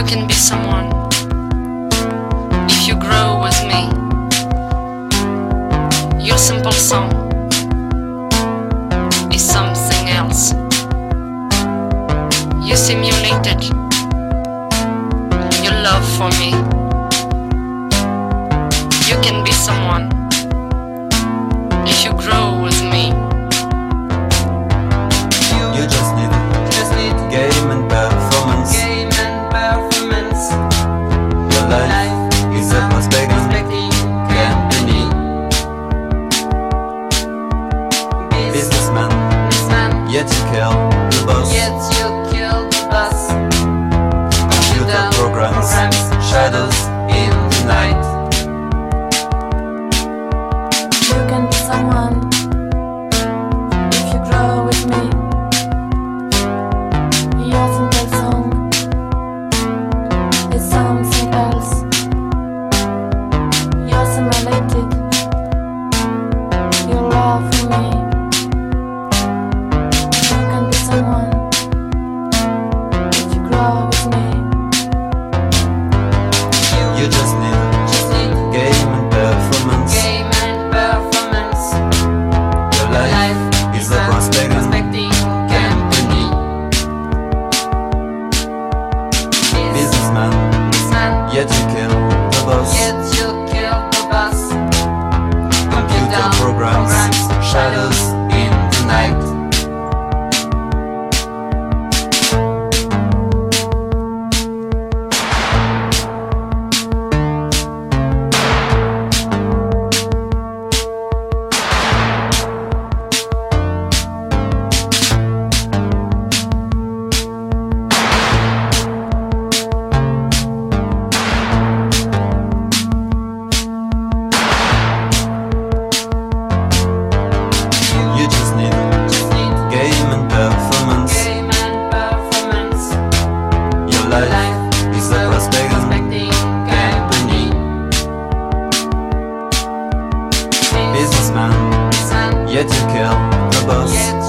You can be someone if you grow with me. Your simple song is something else. You simulated your love for me. You can be someone. It's to kill. a company. Businessman, yet you kill the boss.